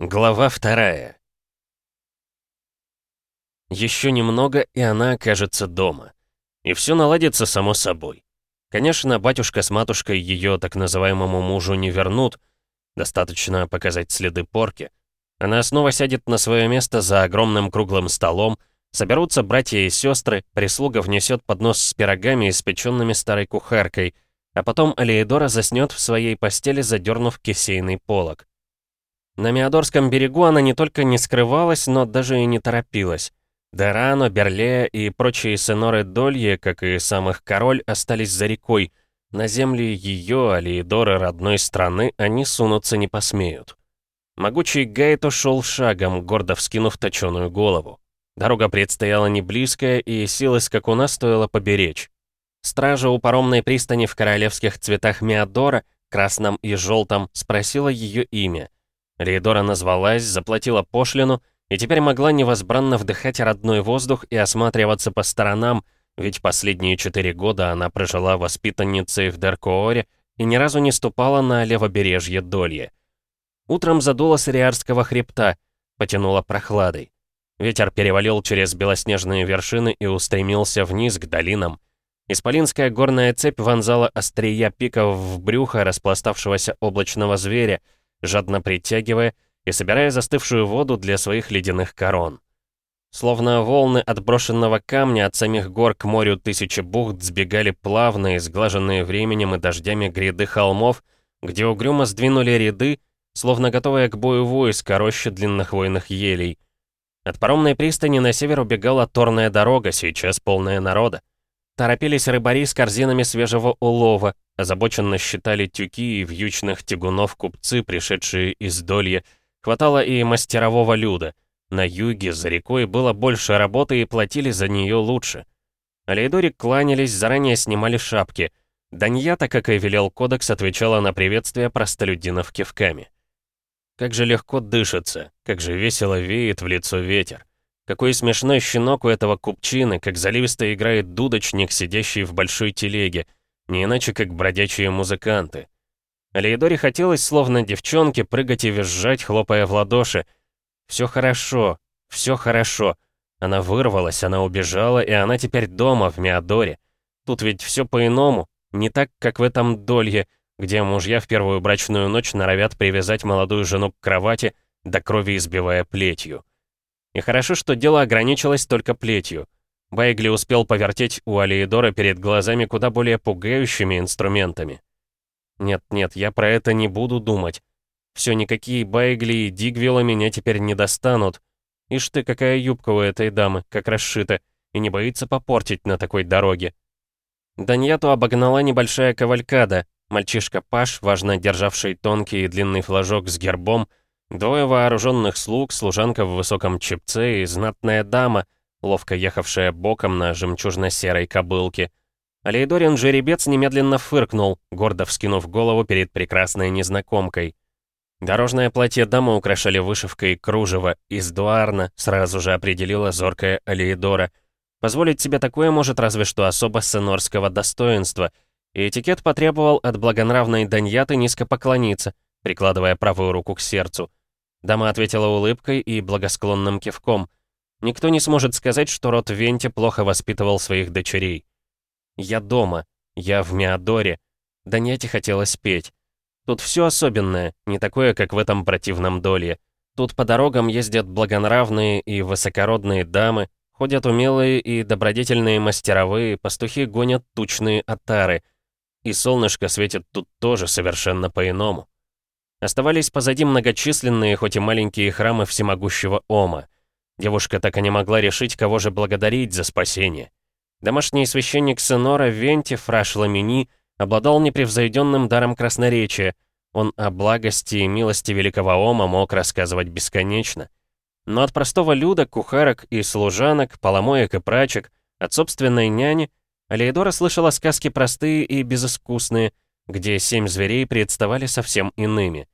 Глава вторая. Еще немного, и она окажется дома. И все наладится само собой. Конечно, батюшка с матушкой ее так называемому мужу не вернут. Достаточно показать следы порки. Она снова сядет на свое место за огромным круглым столом, соберутся братья и сестры, прислуга внесет поднос с пирогами, испеченными старой кухаркой, а потом Алеидора заснет в своей постели, задернув кисейный полог. На Миадорском берегу она не только не скрывалась, но даже и не торопилась. Дерано, Берлея и прочие сеноры Долье, как и сам их король, остались за рекой. На земли ее, Алиедоры родной страны, они сунуться не посмеют. Могучий Гайто шел шагом, гордо вскинув точеную голову. Дорога предстояла не близкая, и силы скакуна стоило поберечь. Стража у паромной пристани в королевских цветах Миадора, красном и желтом, спросила ее имя — Лейдора назвалась, заплатила пошлину и теперь могла невозбранно вдыхать родной воздух и осматриваться по сторонам, ведь последние четыре года она прожила воспитанницей в Деркооре и ни разу не ступала на левобережье Долье. Утром задуло с Риарского хребта, потянуло прохладой. Ветер перевалил через белоснежные вершины и устремился вниз к долинам. Исполинская горная цепь вонзала острия пиков в брюхо распластавшегося облачного зверя, жадно притягивая и собирая застывшую воду для своих ледяных корон. Словно волны отброшенного камня от самих гор к морю тысячи бухт сбегали плавные, сглаженные временем и дождями гряды холмов, где угрюмо сдвинули ряды, словно готовые к бою войска рощи длиннохвойных елей. От паромной пристани на север убегала торная дорога, сейчас полная народа. Торопились рыбари с корзинами свежего улова, озабоченно считали тюки и вьючных тягунов купцы, пришедшие из Долья. Хватало и мастерового люда. На юге, за рекой, было больше работы и платили за нее лучше. Алейдоре кланялись, заранее снимали шапки. Даньята, как и велел кодекс, отвечала на приветствие простолюдинов кивками. Как же легко дышится, как же весело веет в лицо ветер. Какой смешной щенок у этого купчины, как заливисто играет дудочник, сидящий в большой телеге, не иначе как бродячие музыканты. Алейдоре хотелось, словно девчонке, прыгать и визжать, хлопая в ладоши. Все хорошо, все хорошо. Она вырвалась, она убежала, и она теперь дома, в Миадоре. Тут ведь все по-иному, не так, как в этом долье, где мужья в первую брачную ночь норовят привязать молодую жену к кровати, до крови избивая плетью. И хорошо, что дело ограничилось только плетью. Байгли успел повертеть у Алиедора перед глазами куда более пугающими инструментами. Нет-нет, я про это не буду думать. Все, никакие Байгли и Дигвилла меня теперь не достанут. Ишь ты, какая юбка у этой дамы, как расшита, и не боится попортить на такой дороге. Даньяту обогнала небольшая кавалькада. Мальчишка Паш, важно державший тонкий и длинный флажок с гербом, Двое вооруженных слуг, служанка в высоком чепце и знатная дама, ловко ехавшая боком на жемчужно-серой кобылке. Алейдорин жеребец немедленно фыркнул, гордо вскинув голову перед прекрасной незнакомкой. Дорожное платье дамы украшали вышивкой кружева, из дуарна сразу же определила зоркая Алейдора. Позволить себе такое может разве что особо сенорского достоинства, и этикет потребовал от благонравной Даньяты низко поклониться, прикладывая правую руку к сердцу. Дама ответила улыбкой и благосклонным кивком. Никто не сможет сказать, что род Венти плохо воспитывал своих дочерей. «Я дома. Я в Миадоре». Даньяте хотелось петь. Тут все особенное, не такое, как в этом противном доле. Тут по дорогам ездят благонравные и высокородные дамы, ходят умелые и добродетельные мастеровые, пастухи гонят тучные отары. И солнышко светит тут тоже совершенно по-иному. Оставались позади многочисленные, хоть и маленькие храмы всемогущего Ома. Девушка так и не могла решить, кого же благодарить за спасение. Домашний священник Сенора Венти Фраш Ламини обладал непревзойденным даром красноречия. Он о благости и милости великого Ома мог рассказывать бесконечно. Но от простого люда, кухарок и служанок, поломоек и прачек, от собственной няни, Алеидора слышала сказки простые и безыскусные — где семь зверей представали совсем иными.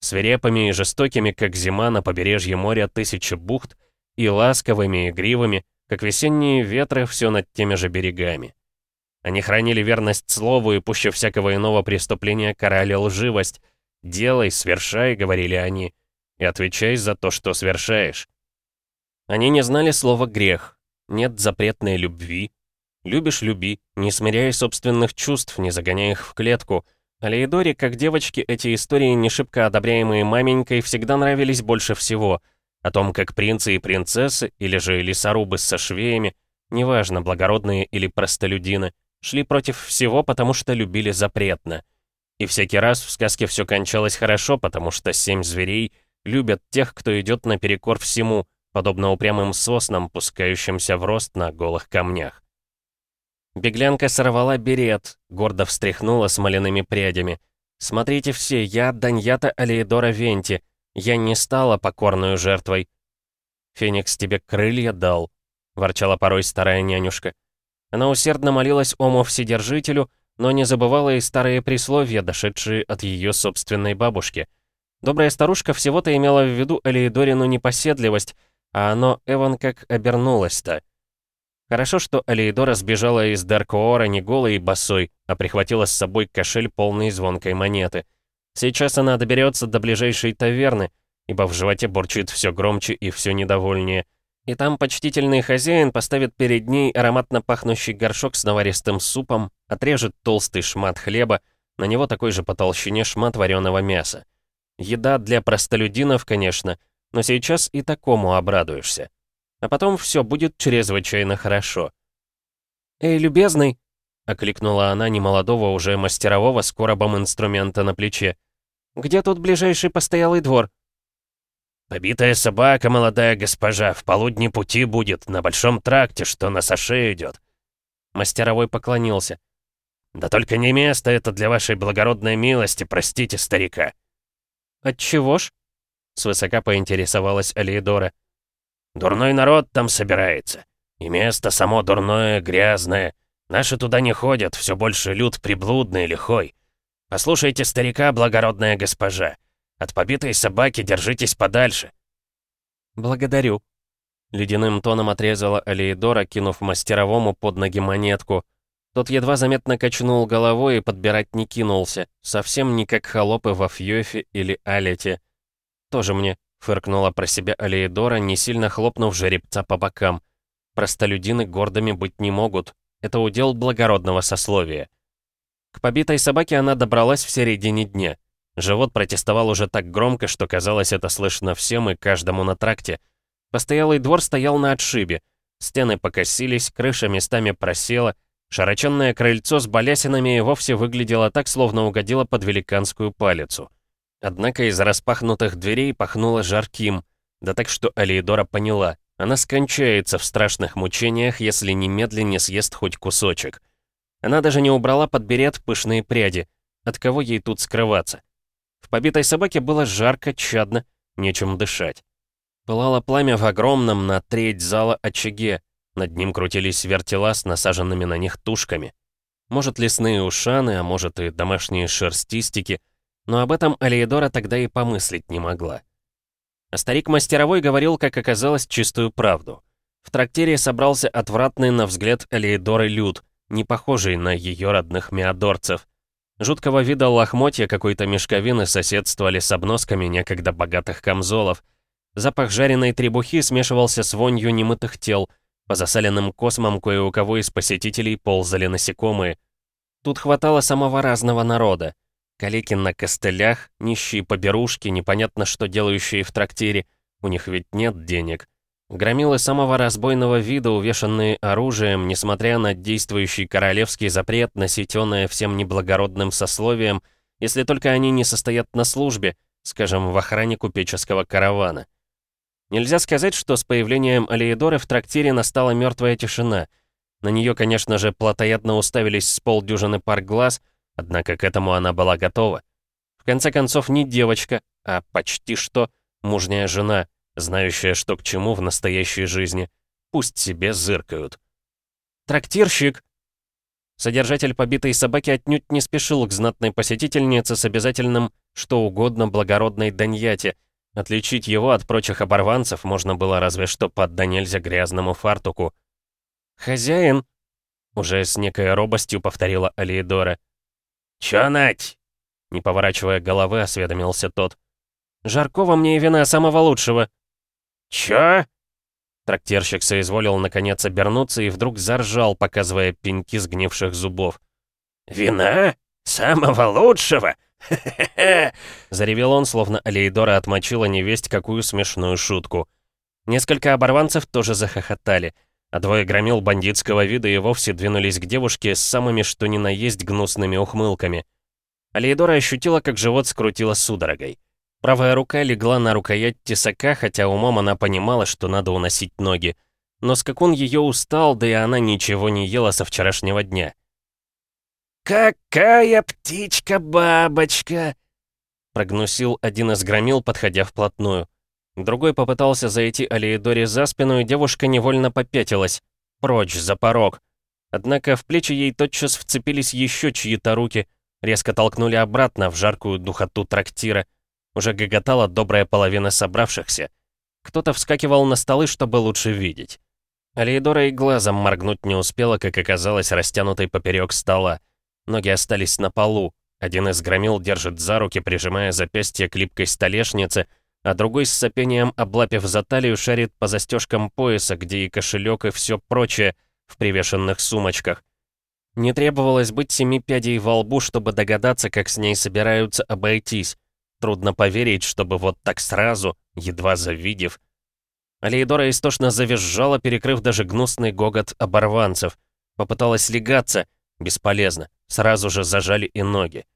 Свирепыми и жестокими, как зима на побережье моря тысячи бухт, и ласковыми и игривыми, как весенние ветры все над теми же берегами. Они хранили верность слову и пуще всякого иного преступления карали лживость. «Делай, свершай», — говорили они. и отвечай за то, что совершаешь. Они не знали слова «грех», нет запретной любви. Любишь — люби, не смиряя собственных чувств, не загоняя их в клетку. А Леидоре, как девочке, эти истории, не шибко одобряемые маменькой, всегда нравились больше всего. О том, как принцы и принцессы, или же лесорубы со швеями, неважно, благородные или простолюдины, шли против всего, потому что любили запретно. И всякий раз в сказке все кончалось хорошо, потому что семь зверей любят тех, кто идет наперекор всему, подобно упрямым соснам, пускающимся в рост на голых камнях. Беглянка сорвала берет, гордо встряхнула смоляными прядями. «Смотрите все, я Даньята Алеидора Венти. Я не стала покорную жертвой». «Феникс тебе крылья дал», — ворчала порой старая нянюшка. Она усердно молилась Ому Вседержителю, но не забывала и старые присловия, дошедшие от ее собственной бабушки. Добрая старушка всего-то имела в виду Алеидорину непоседливость, а оно Эван как обернулось-то. Хорошо, что Алеидора сбежала из Даркоора не голой и босой, а прихватила с собой кошель полный звонкой монеты. Сейчас она доберется до ближайшей таверны, ибо в животе бурчит все громче и все недовольнее. И там почтительный хозяин поставит перед ней ароматно пахнущий горшок с наваристым супом, отрежет толстый шмат хлеба, на него такой же по толщине шмат вареного мяса. Еда для простолюдинов, конечно, но сейчас и такому обрадуешься. А потом все будет чрезвычайно хорошо. «Эй, любезный!» — окликнула она немолодого уже мастерового с коробом инструмента на плече. «Где тут ближайший постоялый двор?» «Побитая собака, молодая госпожа, в полудни пути будет, на большом тракте, что на Саше идет». Мастеровой поклонился. «Да только не место это для вашей благородной милости, простите старика». «Отчего ж?» Свысока поинтересовалась Алиедора. «Дурной народ там собирается. И место само дурное, грязное. Наши туда не ходят, все больше люд приблудный, лихой. Послушайте старика, благородная госпожа. От побитой собаки держитесь подальше». «Благодарю», — ледяным тоном отрезала Алиедора, кинув мастеровому под ноги монетку. Тот едва заметно качнул головой и подбирать не кинулся, совсем не как холопы во Фьёфе или Алете. «Тоже мне», — фыркнула про себя Алиедора, не сильно хлопнув жеребца по бокам. «Простолюдины гордыми быть не могут. Это удел благородного сословия». К побитой собаке она добралась в середине дня. Живот протестовал уже так громко, что казалось это слышно всем и каждому на тракте. Постоялый двор стоял на отшибе. Стены покосились, крыша местами просела, широченное крыльцо с балясинами и вовсе выглядело так, словно угодило под великанскую палицу. Однако из распахнутых дверей пахнуло жарким, да так что Алиедора поняла, она скончается в страшных мучениях, если немедленно не съест хоть кусочек. Она даже не убрала под берет пышные пряди. От кого ей тут скрываться? В побитой собаке было жарко, чадно, нечем дышать. Пылало пламя в огромном на треть зала очаге. Над ним крутились вертела с насаженными на них тушками. Может, лесные ушаны, а может и домашние шерстистики — но об этом Алиедора тогда и помыслить не могла. А старик мастеровой говорил, как оказалось, чистую правду. В трактире собрался отвратный на взгляд Алиедоры люд, не похожий на ее родных миадорцев. Жуткого вида лохмотья какой-то мешковины соседствовали с обносками некогда богатых камзолов. Запах жареной требухи смешивался с вонью немытых тел. По засаленным космам кое у кого из посетителей ползали насекомые. Тут хватало самого разного народа. Калеки на костылях, нищие поберушки, непонятно что делающие в трактире. У них ведь нет денег. Громилы самого разбойного вида, увешанные оружием, несмотря на действующий королевский запрет, носитённое всем неблагородным сословием, если только они не состоят на службе, скажем, в охране купеческого каравана. Нельзя сказать, что с появлением Алиедоры в трактире настала мертвая тишина. На нее, конечно же, плотоядно уставились с полдюжины пар глаз — Однако к этому она была готова. В конце концов, не девочка, а почти что мужняя жена, знающая, что к чему в настоящей жизни. Пусть себе зыркают. «Трактирщик!» Содержатель побитой собаки отнюдь не спешил к знатной посетительнице с обязательным что угодно благородной Даньяте. Отличить его от прочих оборванцев можно было разве что под да грязному фартуку. «Хозяин!» Уже с некой робостью повторила Алиедора. «Чё, Нать?» Не поворачивая головы, осведомился тот. Жаркого мне и вина самого лучшего». «Чё?» Трактирщик соизволил наконец обернуться и вдруг заржал, показывая пеньки сгнивших зубов. «Вина? Самого лучшего? Хе-хе-хе!» Заревел он, словно Алейдора отмочила невесть какую смешную шутку. Несколько оборванцев тоже захохотали, а двое громил бандитского вида и вовсе двинулись к девушке с самыми что ни на есть гнусными ухмылками. Алейдора ощутила, как живот скрутило судорогой. Правая рука легла на рукоять тесака, хотя умом она понимала, что надо уносить ноги. Но скакун ее устал, да и она ничего не ела со вчерашнего дня. «Какая птичка-бабочка!» Прогнусил один из громил, подходя вплотную. Другой попытался зайти Алиедоре за спину, и девушка невольно попятилась. Прочь, за порог. Однако в плечи ей тотчас вцепились еще чьи-то руки, резко толкнули обратно в жаркую духоту трактира. Уже гоготала добрая половина собравшихся. Кто-то вскакивал на столы, чтобы лучше видеть. Алейдора и глазом моргнуть не успела, как оказалось растянутой поперек стола. Ноги остались на полу. Один из громил держит за руки, прижимая запястье к липкой столешнице, а другой с сопением, облапив за талию, шарит по застежкам пояса, где и кошелек, и все прочее в привешенных сумочках. Не требовалось быть семи пядей во лбу, чтобы догадаться, как с ней собираются обойтись. Трудно поверить, чтобы вот так сразу, едва завидев. Алейдора истошно завизжала, перекрыв даже гнусный гогот оборванцев. Попыталась легаться. Бесполезно. Сразу же зажали и ноги.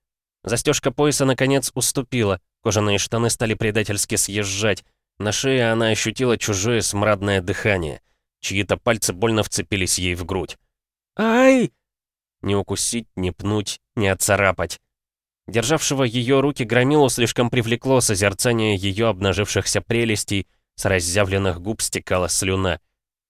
Застежка пояса наконец уступила. Кожаные штаны стали предательски съезжать. На шее она ощутила чужое смрадное дыхание. Чьи-то пальцы больно вцепились ей в грудь. «Ай!» Не укусить, не пнуть, не отцарапать. Державшего ее руки громилу слишком привлекло созерцание ее обнажившихся прелестей, с разъявленных губ стекала слюна.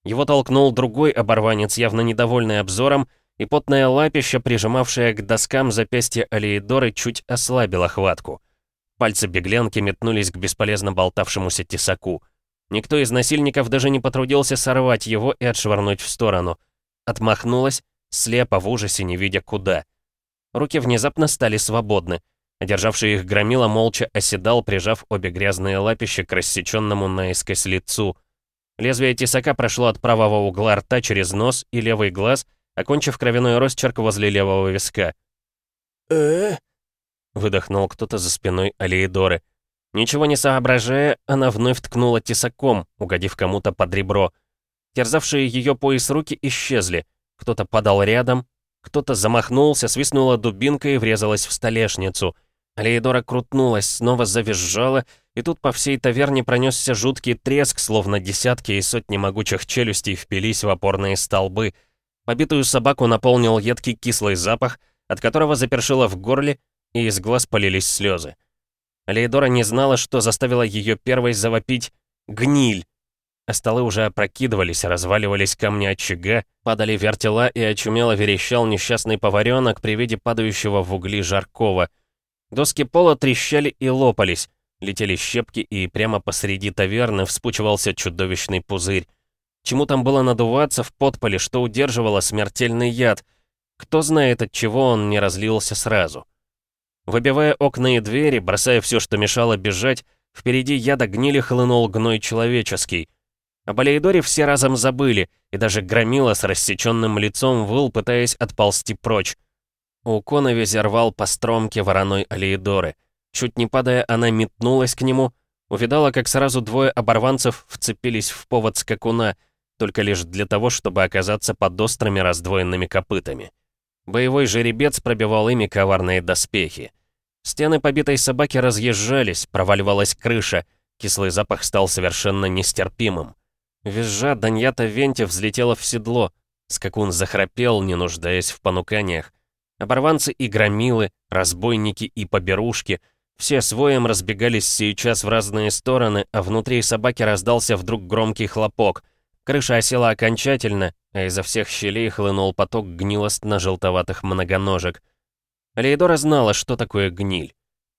Его толкнул другой оборванец, явно недовольный обзором, и потная лапища, прижимавшая к доскам запястья Алиедоры, чуть ослабила хватку. Пальцы беглянки метнулись к бесполезно болтавшемуся тесаку. Никто из насильников даже не потрудился сорвать его и отшвырнуть в сторону. Отмахнулась, слепо в ужасе, не видя куда. Руки внезапно стали свободны. Одержавший их громила молча оседал, прижав обе грязные лапища к рассеченному наискось лицу. Лезвие тесака прошло от правого угла рта через нос и левый глаз, окончив кровяной росчерк возле левого виска. э выдохнул кто-то за спиной Алиедоры. Ничего не соображая, она вновь ткнула тесаком, угодив кому-то под ребро. Терзавшие ее пояс руки исчезли. Кто-то падал рядом, кто-то замахнулся, свистнула дубинка и врезалась в столешницу. Алеидора крутнулась, снова завизжала, и тут по всей таверне пронесся жуткий треск, словно десятки и сотни могучих челюстей впились в опорные столбы. Побитую собаку наполнил едкий кислый запах, от которого запершило в горле, и из глаз полились слезы. Алейдора не знала, что заставило ее первой завопить «Гниль!» а столы уже опрокидывались, разваливались камни очага, падали вертела и очумело верещал несчастный поваренок при виде падающего в угли жаркого. Доски пола трещали и лопались, летели щепки, и прямо посреди таверны вспучивался чудовищный пузырь. Чему там было надуваться в подполе, что удерживало смертельный яд? Кто знает, от чего он не разлился сразу. Выбивая окна и двери, бросая все, что мешало бежать, впереди яда гнили хлынул гной человеческий — о Балейдоре все разом забыли, и даже Громила с рассеченным лицом выл, пытаясь отползти прочь. У Коновизи рвал по стромке вороной Алиедоры. Чуть не падая, она метнулась к нему, увидала, как сразу двое оборванцев вцепились в повод скакуна, только лишь для того, чтобы оказаться под острыми раздвоенными копытами. Боевой жеребец пробивал ими коварные доспехи. Стены побитой собаки разъезжались, проваливалась крыша, кислый запах стал совершенно нестерпимым. Визжа, Даньята Венти взлетела в седло. Скакун захрапел, не нуждаясь в понуканиях. Оборванцы и громилы, разбойники и поберушки — все своем разбегались сейчас в разные стороны, а внутри собаки раздался вдруг громкий хлопок. Крыша осела окончательно, а изо всех щелей хлынул поток гнилостно-желтоватых многоножек. Лейдора знала, что такое гниль.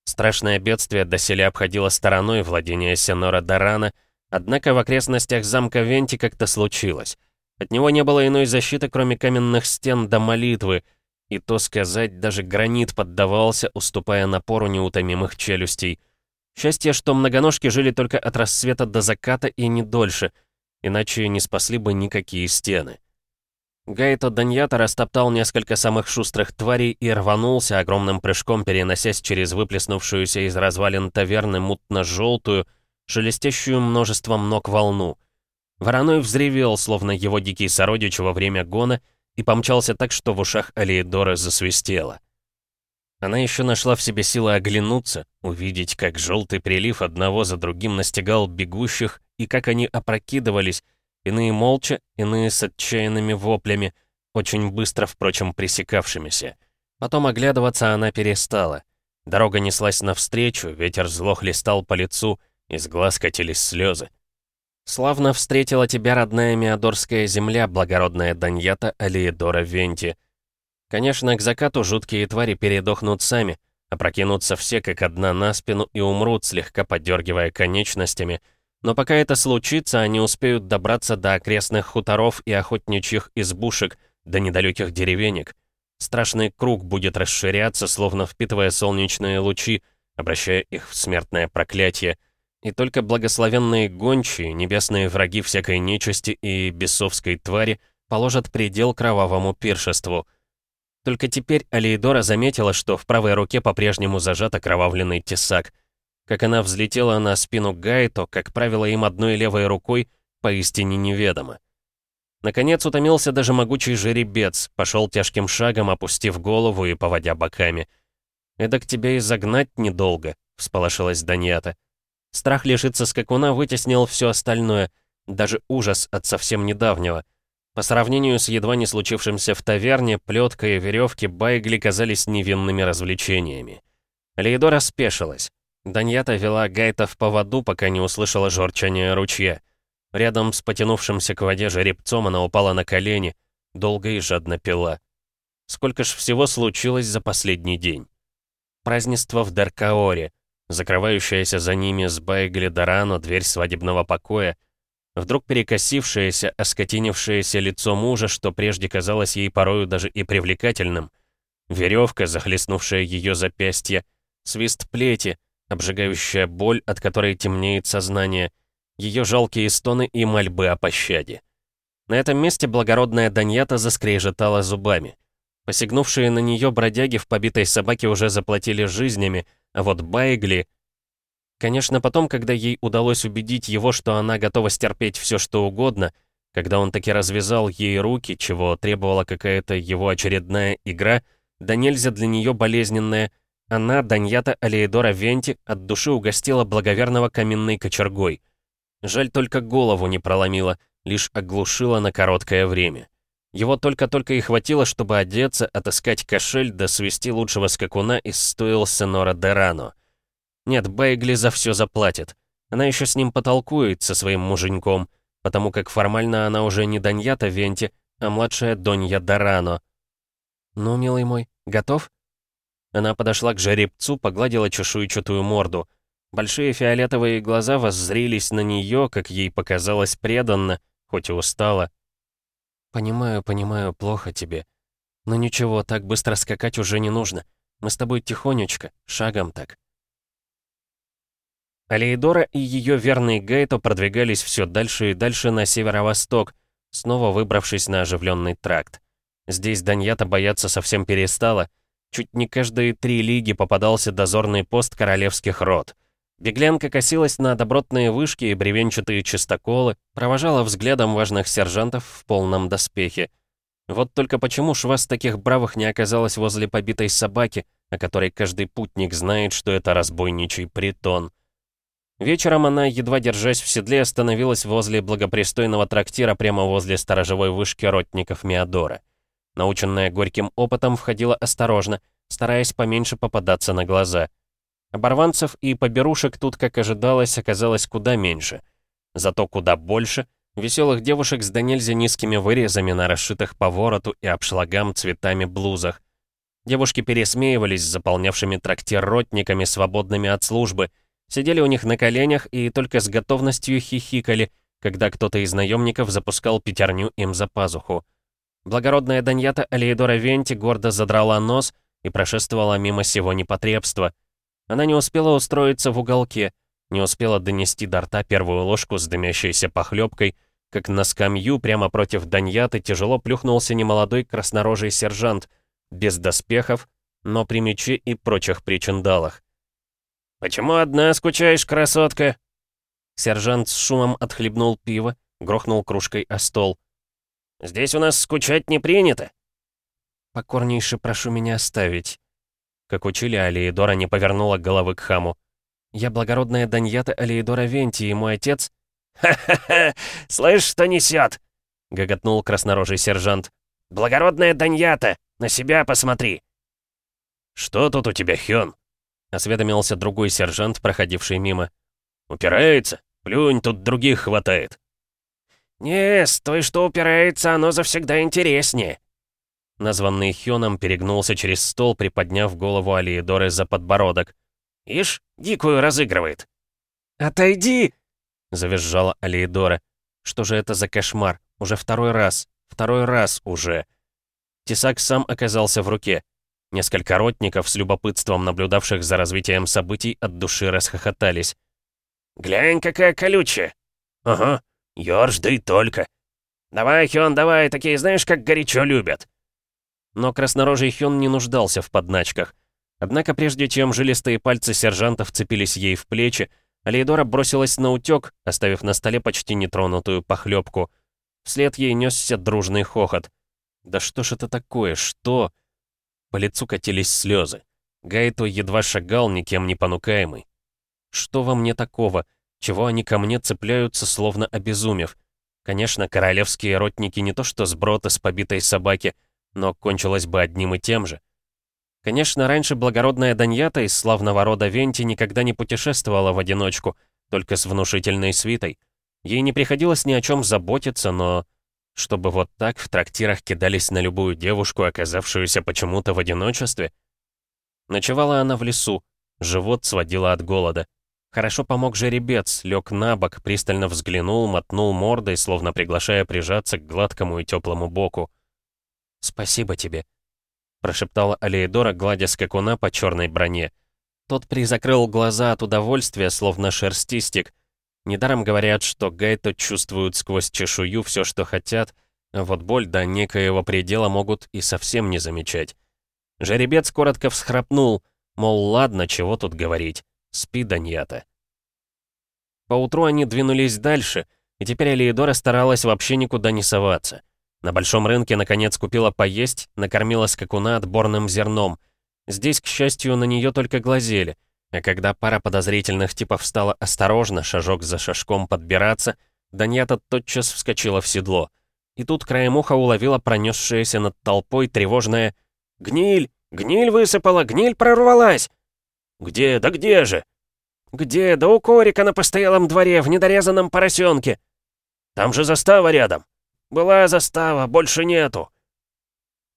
Страшное бедствие доселе обходило стороной владения Сенора Дарана — Однако в окрестностях замка Венти как-то случилось. От него не было иной защиты, кроме каменных стен до молитвы, и то сказать, даже гранит поддавался, уступая напору неутомимых челюстей. Счастье, что многоножки жили только от рассвета до заката и не дольше, иначе не спасли бы никакие стены. Гайто Даньята растоптал несколько самых шустрых тварей и рванулся огромным прыжком, переносясь через выплеснувшуюся из развалин таверны мутно-желтую, шелестящую множеством ног волну. Вороной взревел, словно его дикий сородич во время гона, и помчался так, что в ушах Алиедора засвистело. Она еще нашла в себе силы оглянуться, увидеть, как желтый прилив одного за другим настигал бегущих, и как они опрокидывались, иные молча, иные с отчаянными воплями, очень быстро, впрочем, пресекавшимися. Потом оглядываться она перестала. Дорога неслась навстречу, ветер зло хлестал по лицу, из глаз катились слезы. «Славно встретила тебя родная Миадорская земля, благородная Даньята Алиедора Венти», Конечно, к закату жуткие твари передохнут сами, опрокинутся все как одна на спину и умрут, слегка подергивая конечностями. Но пока это случится, они успеют добраться до окрестных хуторов и охотничьих избушек, до недалеких деревенек. Страшный круг будет расширяться, словно впитывая солнечные лучи, обращая их в смертное проклятие. И только благословенные гончие, небесные враги всякой нечисти и бесовской твари положат предел кровавому пиршеству — только теперь Алиедора заметила, что в правой руке по-прежнему зажат окровавленный тесак. Как она взлетела на спину Гайто, как правило, им одной левой рукой, поистине неведомо. Наконец утомился даже могучий жеребец, пошел тяжким шагом, опустив голову и поводя боками. «Эдак тебя и загнать недолго», — всполошилась Даньята. Страх лишиться скакуна вытеснил все остальное, даже ужас от совсем недавнего — по сравнению с едва не случившимся в таверне, плетка и веревки Байгли казались невинными развлечениями. Лейдора спешилась. Даньята вела Гайта в поводу, пока не услышала жорчания ручья. Рядом с потянувшимся к воде жеребцом она упала на колени, долго и жадно пила. Сколько ж всего случилось за последний день. Празднество в Даркаоре, закрывающаяся за ними с Байгли Дорано дверь свадебного покоя, Вдруг перекосившееся, оскотинившееся лицо мужа, что прежде казалось ей порою даже и привлекательным. Веревка, захлестнувшая ее запястье, свист плети, обжигающая боль, от которой темнеет сознание, ее жалкие стоны и мольбы о пощаде. На этом месте благородная Даньята заскрежетала зубами. Посягнувшие на нее бродяги в побитой собаке уже заплатили жизнями, а вот Байгли Конечно, потом, когда ей удалось убедить его, что она готова стерпеть все, что угодно, когда он таки развязал ей руки, чего требовала какая-то его очередная игра, да нельзя для нее болезненная, она, Даньята Алеидора Венти, от души угостила благоверного каменной кочергой. Жаль, только голову не проломила, лишь оглушила на короткое время. Его только-только и хватило, чтобы одеться, отыскать кошель, да свести лучшего скакуна из стоил Сенора Дерано — нет, Бейгли за все заплатит. Она еще с ним потолкует, со своим муженьком, потому как формально она уже не Даньята Венти, а младшая Донья Дорано. «Ну, милый мой, готов?» Она подошла к жеребцу, погладила чешуйчатую морду. Большие фиолетовые глаза воззрились на нее, как ей показалось преданно, хоть и устала. «Понимаю, понимаю, плохо тебе. Но ничего, так быстро скакать уже не нужно. Мы с тобой тихонечко, шагом так». Алейдора и ее верный Гайто продвигались все дальше и дальше на северо-восток, снова выбравшись на оживленный тракт. Здесь Даньята бояться совсем перестала. Чуть не каждые три лиги попадался дозорный пост королевских род. Беглянка косилась на добротные вышки и бревенчатые чистоколы, провожала взглядом важных сержантов в полном доспехе. Вот только почему швас таких бравых не оказалось возле побитой собаки, о которой каждый путник знает, что это разбойничий притон. Вечером она, едва держась в седле, остановилась возле благопристойного трактира прямо возле сторожевой вышки ротников Миадора. Наученная горьким опытом, входила осторожно, стараясь поменьше попадаться на глаза. Оборванцев и поберушек тут, как ожидалось, оказалось куда меньше. Зато куда больше веселых девушек с до нельзя низкими вырезами на расшитых по вороту и обшлагам цветами блузах. Девушки пересмеивались с заполнявшими трактир ротниками, свободными от службы — Сидели у них на коленях и только с готовностью хихикали, когда кто-то из наемников запускал пятерню им за пазуху. Благородная Даньята Алеидора Венти гордо задрала нос и прошествовала мимо сего непотребства. Она не успела устроиться в уголке, не успела донести до рта первую ложку с дымящейся похлебкой, как на скамью прямо против Даньяты тяжело плюхнулся немолодой краснорожий сержант, без доспехов, но при мече и прочих причиндалах. «Почему одна скучаешь, красотка?» Сержант с шумом отхлебнул пиво, грохнул кружкой о стол. «Здесь у нас скучать не принято». «Покорнейше прошу меня оставить». Как учили, Алиедора не повернула головы к хаму. «Я благородная Даньята Алиедора Венти, и мой отец...» «Ха-ха-ха! Слышь, что несет?» — гоготнул краснорожий сержант. «Благородная Даньята! На себя посмотри!» «Что тут у тебя, Хён?» — осведомился другой сержант, проходивший мимо. «Упирается? Плюнь, тут других хватает». «Не, с той, что упирается, оно завсегда интереснее». Названный Хёном перегнулся через стол, приподняв голову Алиедоры за подбородок. «Ишь, дикую разыгрывает». «Отойди!» — завизжала Алиедора. «Что же это за кошмар? Уже второй раз. Второй раз уже». Тесак сам оказался в руке. Несколько ротников, с любопытством наблюдавших за развитием событий, от души расхохотались. «Глянь, какая колючая!» «Ага, ёрш, да и только!» «Давай, Хён, давай, такие знаешь, как горячо любят!» Но краснорожий Хён не нуждался в подначках. Однако прежде чем жилистые пальцы сержанта вцепились ей в плечи, Алейдора бросилась на утёк, оставив на столе почти нетронутую похлебку. Вслед ей несся дружный хохот. «Да что ж это такое? Что?» По лицу катились слезы. Гайто едва шагал, никем не понукаемый. Что во мне такого? Чего они ко мне цепляются, словно обезумев? Конечно, королевские ротники не то что сброд из побитой собаки, но кончилось бы одним и тем же. Конечно, раньше благородная Даньята из славного рода Венти никогда не путешествовала в одиночку, только с внушительной свитой. Ей не приходилось ни о чем заботиться, но... Чтобы вот так в трактирах кидались на любую девушку, оказавшуюся почему-то в одиночестве? Ночевала она в лесу, живот сводила от голода. Хорошо помог жеребец, лег на бок, пристально взглянул, мотнул мордой, словно приглашая прижаться к гладкому и теплому боку. «Спасибо тебе», — прошептала Алеидора, гладя скакуна по черной броне. Тот призакрыл глаза от удовольствия, словно шерстистик. Недаром говорят, что гайто чувствуют сквозь чешую все, что хотят, а вот боль до некоего предела могут и совсем не замечать. Жеребец коротко всхрапнул, мол, ладно, чего тут говорить. Спи, Даньята. Поутру они двинулись дальше, и теперь Алиедора старалась вообще никуда не соваться. На большом рынке, наконец, купила поесть, накормила скакуна отборным зерном. Здесь, к счастью, на нее только глазели. А когда пара подозрительных типов стала осторожно, шажок за шажком подбираться, Даньята тотчас вскочила в седло. И тут краем уха уловила пронесшееся над толпой тревожное «Гниль! Гниль высыпала! Гниль прорвалась!» «Где? Да где же?» «Где? Да у Корика на постоялом дворе, в недорезанном поросенке!» «Там же застава рядом!» «Была застава, больше нету!»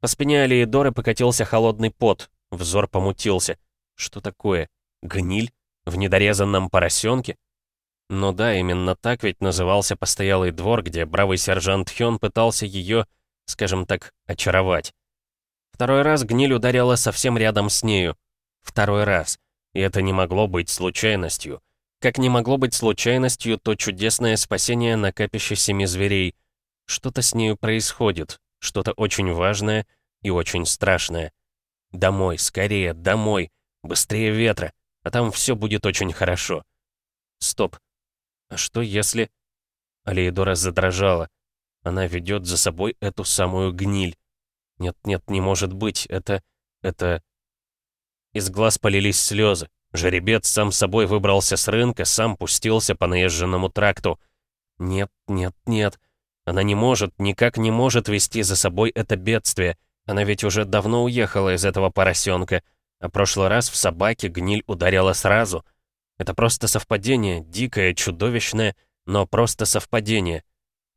По спине Алиедоры покатился холодный пот, взор помутился. Что такое? Гниль? В недорезанном поросенке? Ну да, именно так ведь назывался постоялый двор, где бравый сержант Хён пытался ее, скажем так, очаровать. Второй раз гниль ударила совсем рядом с нею. Второй раз. И это не могло быть случайностью. Как не могло быть случайностью то чудесное спасение на капище семи зверей. Что-то с нею происходит, что-то очень важное и очень страшное. Домой, скорее, домой, быстрее ветра, а там все будет очень хорошо. Стоп. А что если... Алеидора задрожала. Она ведет за собой эту самую гниль. Нет-нет, не может быть, это... это... Из глаз полились слезы. Жеребец сам собой выбрался с рынка, сам пустился по наезженному тракту. Нет, нет, нет. Она не может, никак не может вести за собой это бедствие. Она ведь уже давно уехала из этого поросенка. А прошлый раз в собаке гниль ударила сразу. Это просто совпадение, дикое, чудовищное, но просто совпадение.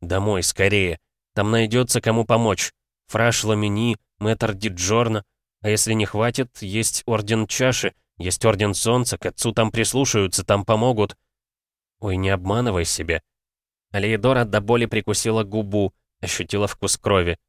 Домой, скорее. Там найдется кому помочь. Фраш Ламини, мэтр Диджорна, а если не хватит, есть Орден Чаши, есть Орден Солнца, к отцу там прислушаются, там помогут. Ой, не обманывай себя. Алеидора до боли прикусила губу, ощутила вкус крови.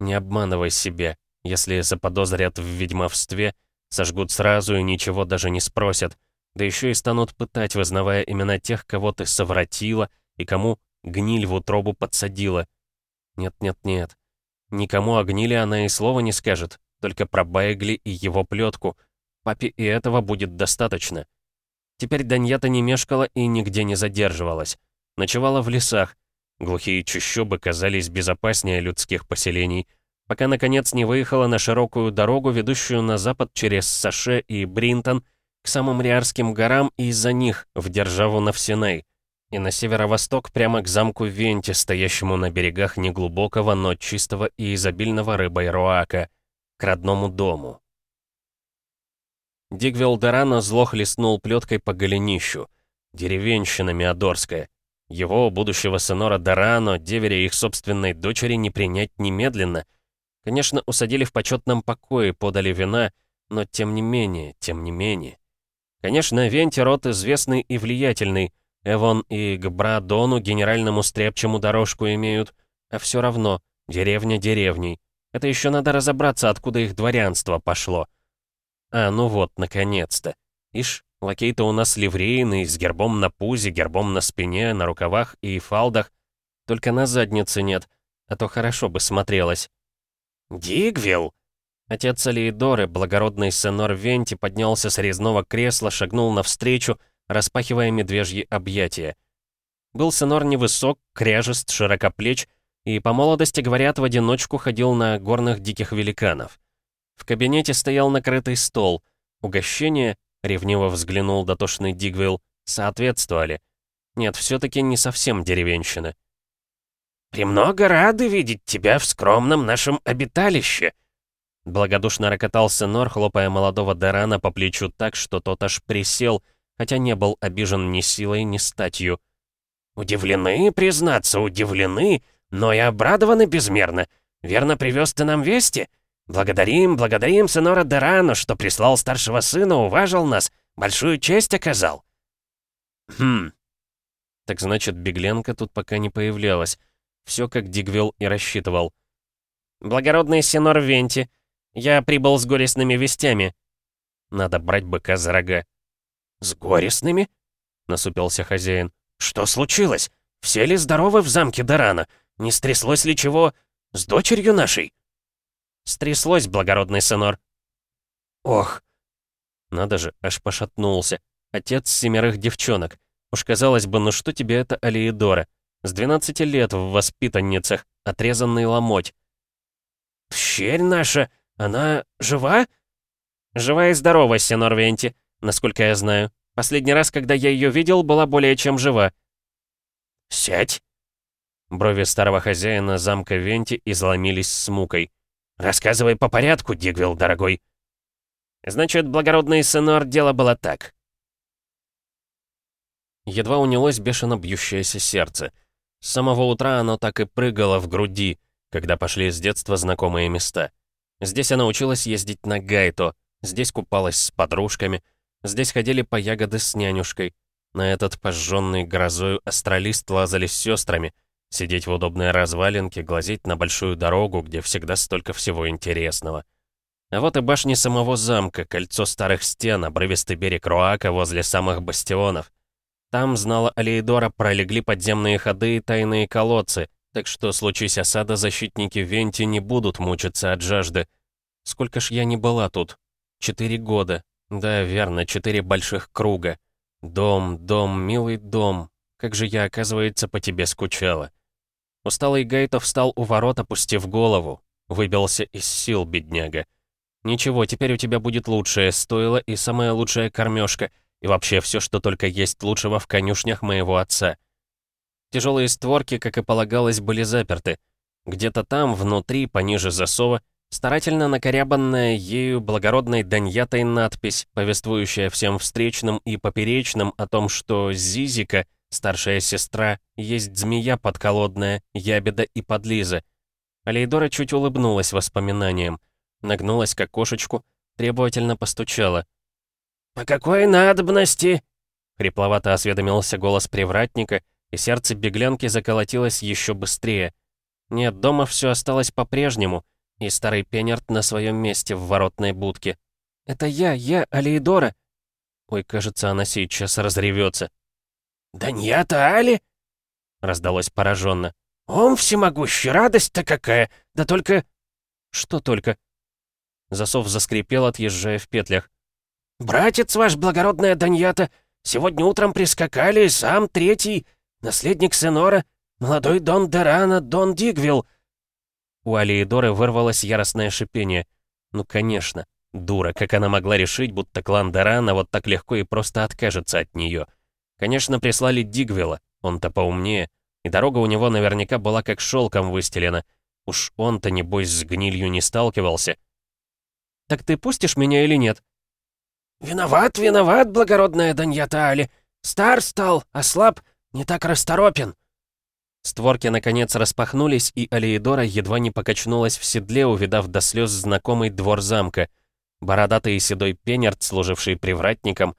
Не обманывай себя. Если заподозрят в ведьмовстве, Сожгут сразу и ничего даже не спросят. Да еще и станут пытать, вызнавая имена тех, кого ты совратила и кому гниль в утробу подсадила. Нет-нет-нет. Никому о гнили она и слова не скажет, только про Байгли и его плетку. Папе и этого будет достаточно. Теперь Даньята не мешкала и нигде не задерживалась. Ночевала в лесах. Глухие чащобы казались безопаснее людских поселений, пока, наконец, не выехала на широкую дорогу, ведущую на запад через Саше и Бринтон, к самым Риарским горам и из-за них, в державу Навсиней, и на северо-восток прямо к замку Венти, стоящему на берегах неглубокого, но чистого и изобильного рыбой Руака, к родному дому. Дигвилл Дорано зло хлестнул плеткой по голенищу. Деревенщина Миадорская. Его, будущего сынора Дорано, деверя их собственной дочери, не принять немедленно. Конечно, усадили в почетном покое, подали вина, но тем не менее, тем не менее. Конечно, Венти род известный и влиятельный. Эвон и к Дону генеральному стряпчему дорожку имеют. А все равно, деревня деревней. Это еще надо разобраться, откуда их дворянство пошло. А, ну вот, наконец-то. Ишь, лакей-то у нас ливрейный, с гербом на пузе, гербом на спине, на рукавах и фалдах. Только на заднице нет, а то хорошо бы смотрелось. «Дигвилл!» Отец Алиидоры, благородный сенор Венти, поднялся с резного кресла, шагнул навстречу, распахивая медвежьи объятия. Был сенор невысок, кряжест, широкоплеч, и по молодости, говорят, в одиночку ходил на горных диких великанов. В кабинете стоял накрытый стол. Угощения, ревниво взглянул дотошный Дигвилл, соответствовали. Нет, все-таки не совсем деревенщина. «Премного рады видеть тебя в скромном нашем обиталище», Благодушно рокотался Нор, хлопая молодого Дорана по плечу так, что тот аж присел, хотя не был обижен ни силой, ни статью. «Удивлены, признаться, удивлены, но и обрадованы безмерно. Верно привез ты нам вести? Благодарим, благодарим сынора Дорану, что прислал старшего сына, уважил нас, большую честь оказал». «Хм...» Так значит, Бегленка тут пока не появлялась. Все как Дигвилл и рассчитывал. «Благородный сенор Венти, я прибыл с горестными вестями». «Надо брать быка за рога». «С горестными?» — насупился хозяин. «Что случилось? Все ли здоровы в замке Дорана? Не стряслось ли чего с дочерью нашей?» «Стряслось, благородный сынор». «Ох!» Надо же, аж пошатнулся. Отец семерых девчонок. Уж казалось бы, ну что тебе это, Алиедора? С 12 лет в воспитанницах, отрезанный ломоть. «Тщерь наша, она жива?» «Жива и здорова, сенор Венти, насколько я знаю. Последний раз, когда я ее видел, была более чем жива». «Сядь!» Брови старого хозяина замка Венти изломились с мукой. «Рассказывай по порядку, Дигвилл, дорогой». «Значит, благородный сенор, дело было так». Едва унялось бешено бьющееся сердце. С самого утра оно так и прыгало в груди, когда пошли с детства знакомые места. Здесь она училась ездить на гайто, здесь купалась с подружками, здесь ходили по ягоды с нянюшкой. На этот пожженный грозою астралист лазали с сестрами, сидеть в удобной развалинке, глазеть на большую дорогу, где всегда столько всего интересного. А вот и башни самого замка, кольцо старых стен, обрывистый берег Руака возле самых бастионов. Там, знала Алейдора, пролегли подземные ходы и тайные колодцы, так что, случись осада, защитники Венти не будут мучиться от жажды. Сколько ж я не была тут? Четыре года. Да, верно, четыре больших круга. Дом, дом, милый дом. Как же я, оказывается, по тебе скучала. Усталый Гайто встал у ворот, опустив голову. Выбился из сил, бедняга. Ничего, теперь у тебя будет лучшее стоило и самая лучшая кормежка, и вообще все, что только есть лучшего в конюшнях моего отца. Тяжелые створки, как и полагалось, были заперты. Где-то там, внутри, пониже засова, старательно накорябанная ею благородной Даньятой надпись, повествующая всем встречным и поперечным о том, что Зизика, старшая сестра, есть змея подколодная, ябеда и подлиза. Алейдора чуть улыбнулась воспоминаниям, нагнулась к окошечку, требовательно постучала. «По какой надобности?» Хрипловато осведомился голос привратника — и сердце беглянки заколотилось еще быстрее. Нет, дома все осталось по-прежнему, и старый Пеннерт на своем месте в воротной будке. Это я, я, Алиедора!» Ой, кажется, она сейчас разревется. «Даньята Али?» Раздалось пораженно. «Он всемогущий, радость-то какая! Да только...» «Что только?» Засов заскрипел, отъезжая в петлях. «Братец ваш, благородная Даньята, сегодня утром прискакали, сам третий, наследник Сенора, молодой Дон Дерана, Дон Дигвилл». У Алиедоры вырвалось яростное шипение. «Ну, конечно, дура, как она могла решить, будто клан Дерана вот так легко и просто откажется от нее? Конечно, прислали Дигвилла, он-то поумнее, и дорога у него наверняка была как шелком выстелена. Уж он-то, небось, с гнилью не сталкивался». «Так ты пустишь меня или нет?» «Виноват, виноват, благородная Даньята Али. Стар стал, ослаб, не так расторопен». Створки, наконец, распахнулись, и Алиедора едва не покачнулась в седле, увидав до слез знакомый двор замка. Бородатый и седой пенерт, служивший привратником,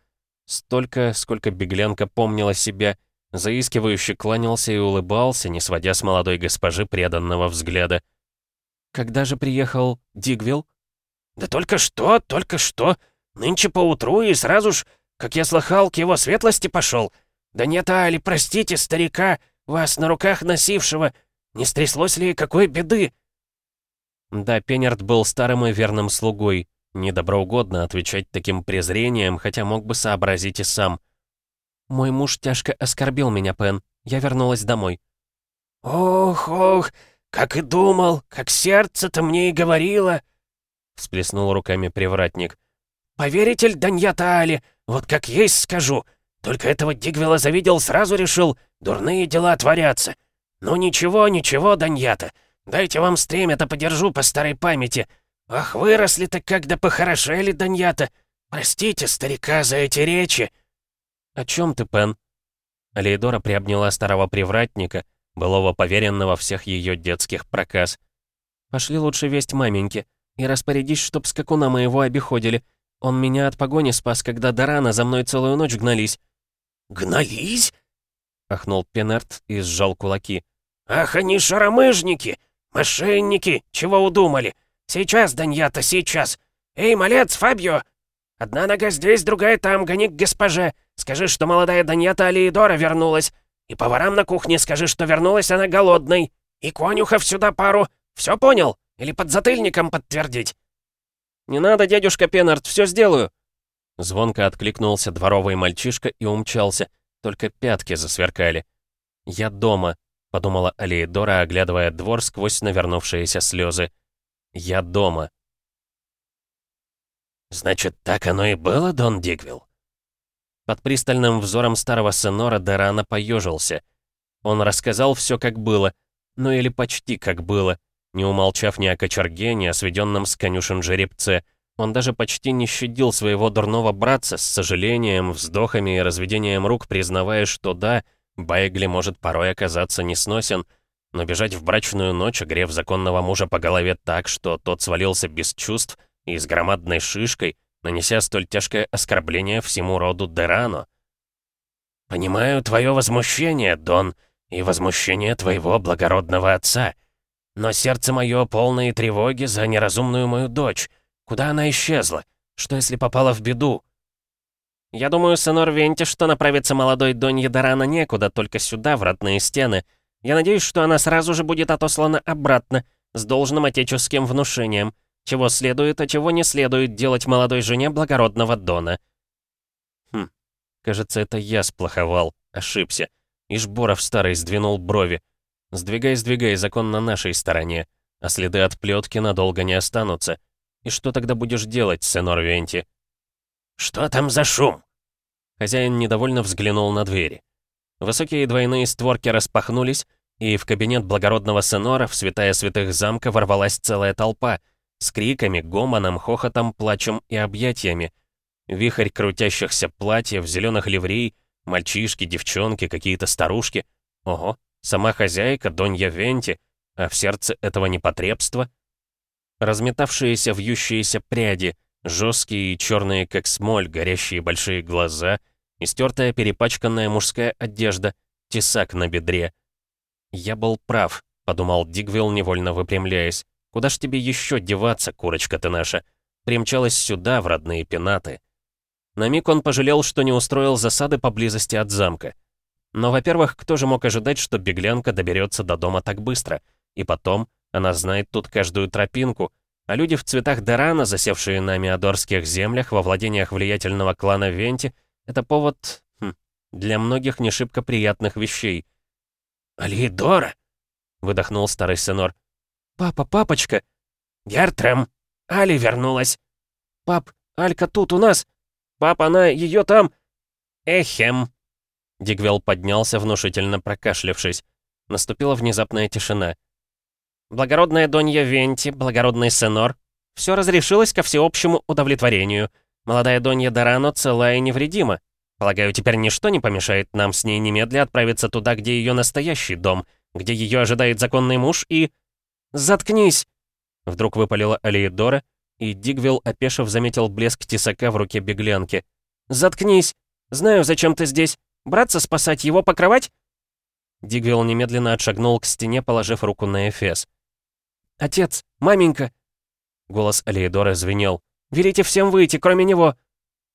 столько, сколько беглянка помнила себя, заискивающе кланялся и улыбался, не сводя с молодой госпожи преданного взгляда. «Когда же приехал Дигвилл?» «Да только что, только что. Нынче поутру и сразу ж, как я слыхал, к его светлости пошел. Да нет, Али, простите, старика, вас на руках носившего. Не стряслось ли какой беды?» Да, Пеннерт был старым и верным слугой. Недоброугодно отвечать таким презрением, хотя мог бы сообразить и сам. «Мой муж тяжко оскорбил меня, Пен. Я вернулась домой». «Ох, ох, как и думал, как сердце-то мне и говорило!» Всплеснул руками привратник. «Поверитель Даньята Али, вот как есть скажу. Только этого Дигвела завидел, сразу решил, дурные дела творятся. Ну ничего, ничего, Даньята, дайте вам стремя-то подержу по старой памяти. Ах, выросли-то как да похорошели, Даньята. Простите старика за эти речи». «О чем ты, Пен?» Алейдора приобняла старого привратника, былого поверенного всех ее детских проказ. «Пошли лучше весть маменьке, и распорядись, чтоб скакуна моего обиходили. Он меня от погони спас, когда до рана за мной целую ночь гнались». «Гнались?» — ахнул Пенарт и сжал кулаки. «Ах, они шаромыжники! Мошенники! Чего удумали? Сейчас, Даньята, сейчас! Эй, малец, Фабио! Одна нога здесь, другая там, гони к госпоже! Скажи, что молодая Даньята Алиидора вернулась! И поварам на кухне скажи, что вернулась она голодной! И конюхов сюда пару! Все понял? Или под затыльником подтвердить?» «Не надо, дядюшка Пенард, все сделаю!» Звонко откликнулся дворовый мальчишка и умчался, только пятки засверкали. «Я дома», — подумала Алиедора, оглядывая двор сквозь навернувшиеся слезы. «Я дома». «Значит, так оно и было, Дон Дигвилл?» Под пристальным взором старого сенора Дерана поежился. Он рассказал все как было, ну или почти как было, не умолчав ни о кочерге, ни о сведенном с конюшен жеребце. Он даже почти не щадил своего дурного братца с сожалением, вздохами и разведением рук, признавая, что да, Байгли может порой оказаться несносен, но бежать в брачную ночь, огрев законного мужа по голове так, что тот свалился без чувств и с громадной шишкой, нанеся столь тяжкое оскорбление всему роду Дерано. «Понимаю твое возмущение, Дон, и возмущение твоего благородного отца», но сердце мое полное тревоги за неразумную мою дочь. Куда она исчезла? Что, если попала в беду?» «Я думаю, сынор Венти, что направится молодой Донье Дорана некуда, только сюда, в родные стены. Я надеюсь, что она сразу же будет отослана обратно, с должным отеческим внушением, чего следует, а чего не следует делать молодой жене благородного Дона». Хм, кажется, это я сплоховал, ошибся. И Жборов старый сдвинул брови. Сдвигай, сдвигай, закон на нашей стороне, а следы от плетки надолго не останутся. И что тогда будешь делать, сенор Венти?» «Что там за шум?» Хозяин недовольно взглянул на двери. Высокие двойные створки распахнулись, и в кабинет благородного сенора в святая святых замка ворвалась целая толпа с криками, гомоном, хохотом, плачем и объятиями. Вихрь крутящихся платьев, зеленых ливрей, мальчишки, девчонки, какие-то старушки. Ого, Сама хозяйка, Донья Венти, а в сердце этого непотребства разметавшиеся вьющиеся пряди, жесткие и черные, как смоль, горящие большие глаза, истертая перепачканная мужская одежда, тесак на бедре. «Я был прав», — подумал Дигвилл, невольно выпрямляясь. «Куда ж тебе еще деваться, курочка ты наша? примчалась сюда, в родные пенаты. На миг он пожалел, что не устроил засады поблизости от замка. Но, во-первых, кто же мог ожидать, что беглянка доберется до дома так быстро? И потом, она знает тут каждую тропинку, а люди в цветах Дорана, засевшие на Миадорских землях во владениях влиятельного клана Венти, это повод хм, для многих не шибко приятных вещей. «Алидора!» — выдохнул старый сенор. «Папа, папочка!» «Гертрем! Али вернулась!» «Пап, Алька тут у нас! Пап, она ее там!» «Эхем!» Дигвелл поднялся, внушительно прокашлявшись. Наступила внезапная тишина. «Благородная Донья Венти, благородный Сенор, все разрешилось ко всеобщему удовлетворению. Молодая Донья Дорано цела и невредима. Полагаю, теперь ничто не помешает нам с ней немедля отправиться туда, где ее настоящий дом, где ее ожидает законный муж и...» «Заткнись!» Вдруг выпалила Алиедора, и Дигвилл, опешив, заметил блеск тесака в руке беглянки. «Заткнись! Знаю, зачем ты здесь. Браться спасать его покрывать?» Дигвилл немедленно отшагнул к стене, положив руку на Эфес. «Отец! Маменька!» Голос Алиедора звенел. «Велите всем выйти, кроме него!»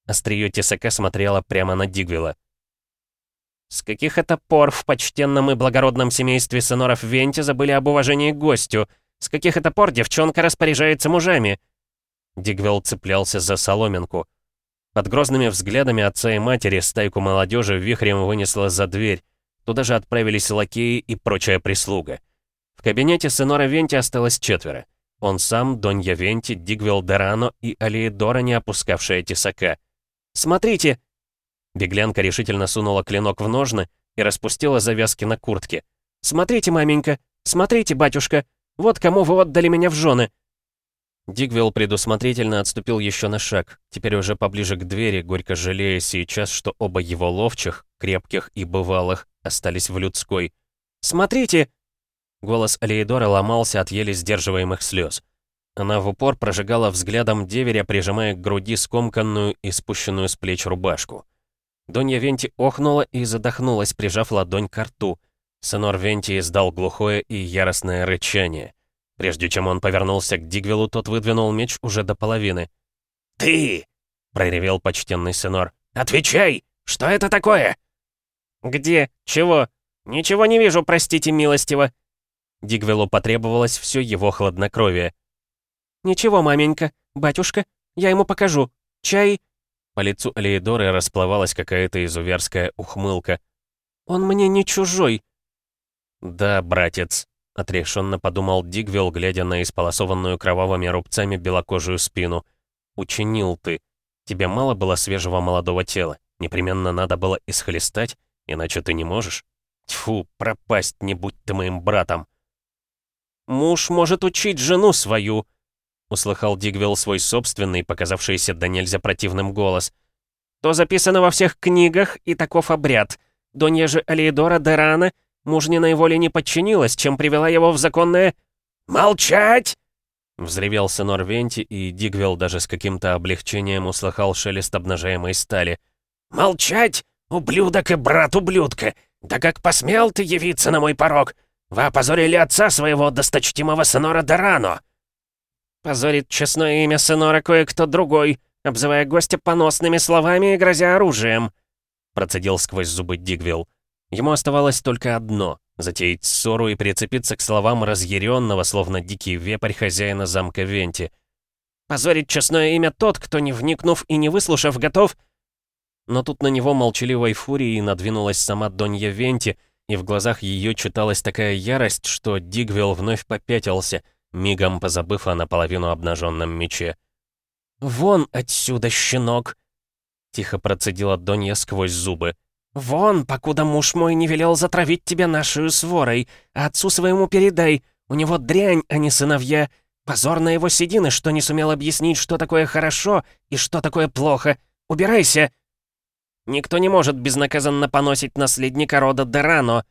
Остриё тесака смотрела прямо на Дигвилла. «С каких это пор в почтенном и благородном семействе сыноров Венти забыли об уважении к гостю? С каких это пор девчонка распоряжается мужами?» Дигвилл цеплялся за соломинку. Под грозными взглядами отца и матери стайку молодежи вихрем вынесла за дверь. Туда же отправились лакеи и прочая прислуга. В кабинете сынора Венти осталось четверо. Он сам, Донья Венти, Дигвилл Дорано и Алиедора, не опускавшая тесака. «Смотрите!» Беглянка решительно сунула клинок в ножны и распустила завязки на куртке. «Смотрите, маменька! Смотрите, батюшка! Вот кому вы отдали меня в жены!» Дигвилл предусмотрительно отступил еще на шаг, теперь уже поближе к двери, горько жалея сейчас, что оба его ловчих, крепких и бывалых, остались в людской. «Смотрите!» Голос Алиедора ломался от еле сдерживаемых слез. Она в упор прожигала взглядом деверя, прижимая к груди скомканную и спущенную с плеч рубашку. Донья Венти охнула и задохнулась, прижав ладонь к рту. Сенор Венти издал глухое и яростное рычание. Прежде чем он повернулся к Дигвелу, тот выдвинул меч уже до половины. «Ты!» — проревел почтенный Сенор. «Отвечай! Что это такое?» «Где? Чего? Ничего не вижу, простите милостиво!» Дигвелу потребовалось все его хладнокровие. «Ничего, маменька, батюшка, я ему покажу. Чай...» По лицу Алиедоры расплывалась какая-то изуверская ухмылка. «Он мне не чужой». «Да, братец», — отрешенно подумал Дигвилл, глядя на исполосованную кровавыми рубцами белокожую спину. «Учинил ты. Тебе мало было свежего молодого тела. Непременно надо было исхлестать, иначе ты не можешь. Тьфу, пропасть, не будь ты моим братом!» «Муж может учить жену свою», — услыхал Дигвилл свой собственный, показавшийся до нельзя противным голос. «То записано во всех книгах, и таков обряд. Донья же Алиедора Дерана Мужниной воле не подчинилась, чем привела его в законное... «Молчать!» Взревел сынор Венти, и Дигвелл даже с каким-то облегчением услыхал шелест обнажаемой стали. «Молчать, ублюдок и брат ублюдка! Да как посмел ты явиться на мой порог? Вы опозорили отца своего досточтимого сынора Дорано!» «Позорит честное имя сынора кое-кто другой, обзывая гостя поносными словами и грозя оружием», процедил сквозь зубы Дигвилл. Ему оставалось только одно — затеять ссору и прицепиться к словам разъяренного, словно дикий вепрь хозяина замка Венти. «Позорить честное имя тот, кто, не вникнув и не выслушав, готов...» Но тут на него молчаливой фурией надвинулась сама Донья Венти, и в глазах ее читалась такая ярость, что Дигвилл вновь попятился, мигом позабыв о наполовину обнаженном мече. «Вон отсюда, щенок!» Тихо процедила Донья сквозь зубы. «Вон, покуда муж мой не велел затравить тебя нашей сворой, а отцу своему передай, у него дрянь, а не сыновья. Позор на его седины, что не сумел объяснить, что такое хорошо и что такое плохо. Убирайся!» «Никто не может безнаказанно поносить наследника рода Дерано!»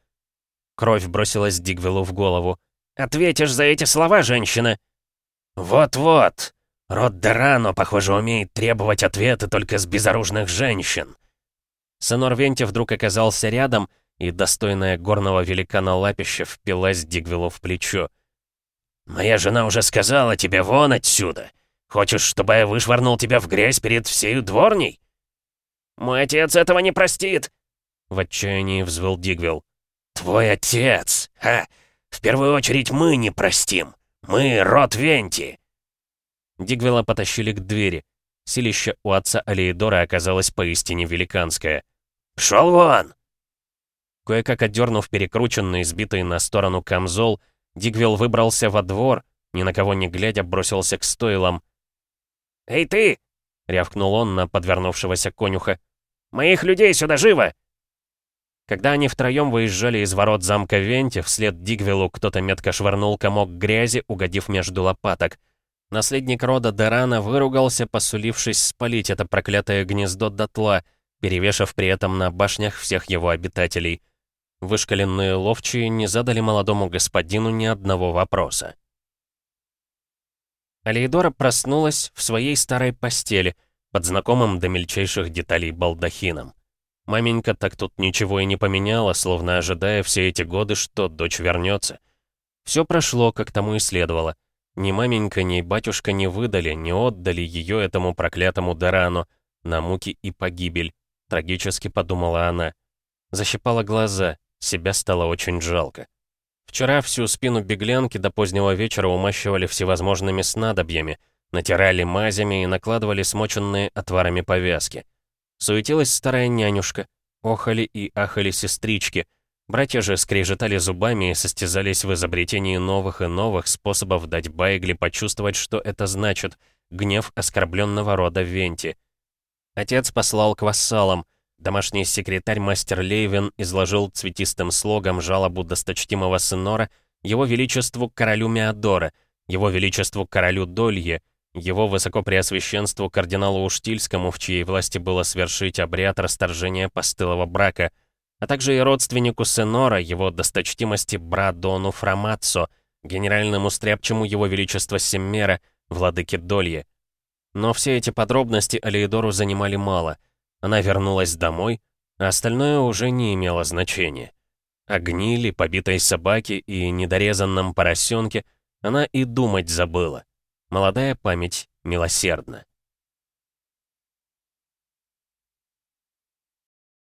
Кровь бросилась Дигвелу в голову. «Ответишь за эти слова, женщина!» «Вот-вот! Род Дерано, похоже, умеет требовать ответы только с безоружных женщин!» Сенор Венти вдруг оказался рядом, и достойная горного великана лапища впилась Дигвиллу в плечо. «Моя жена уже сказала тебе вон отсюда. Хочешь, чтобы я вышвырнул тебя в грязь перед всей дворней?» «Мой отец этого не простит!» В отчаянии взвыл Дигвилл. «Твой отец! Ха! В первую очередь мы не простим! Мы род Венти!» Дигвилла потащили к двери. Силище у отца Алиедора оказалось поистине великанское. «Пшёл вон!» Кое-как отдернув перекрученный, сбитый на сторону камзол, Дигвилл выбрался во двор, ни на кого не глядя бросился к стойлам. «Эй ты!» — рявкнул он на подвернувшегося конюха. «Моих людей сюда живо!» Когда они втроем выезжали из ворот замка Венти, вслед Дигвиллу кто-то метко швырнул комок грязи, угодив между лопаток. Наследник рода Дерана выругался, посулившись спалить это проклятое гнездо дотла, перевешав при этом на башнях всех его обитателей. Вышкаленные ловчие не задали молодому господину ни одного вопроса. Алейдора проснулась в своей старой постели, под знакомым до мельчайших деталей балдахином. Маменька так тут ничего и не поменяла, словно ожидая все эти годы, что дочь вернется. Все прошло, как тому и следовало. Ни маменька, ни батюшка не выдали, не отдали ее этому проклятому Дарану на муки и погибель, трагически подумала она. Защипала глаза, себя стало очень жалко. Вчера всю спину беглянки до позднего вечера умащивали всевозможными снадобьями, натирали мазями и накладывали смоченные отварами повязки. Суетилась старая нянюшка, охали и ахали сестрички. Братья же скрежетали зубами и состязались в изобретении новых и новых способов дать Байгли почувствовать, что это значит — гнев оскорбленного рода Венти. Отец послал к вассалам. Домашний секретарь мастер Лейвен изложил цветистым слогом жалобу досточтимого сынора его величеству королю Меодора, его величеству королю Долье, его высокопреосвященству кардиналу Уштильскому, в чьей власти было свершить обряд расторжения постылого брака, а также и родственнику Сенора, его досточтимости Брадону Фрамаццо, генеральному стряпчему его величества Семмера, владыке Долье. Но все эти подробности Алиедору занимали мало. Она вернулась домой, а остальное уже не имело значения. О гнили, побитой собаке и недорезанном поросенке она и думать забыла. Молодая память милосердна.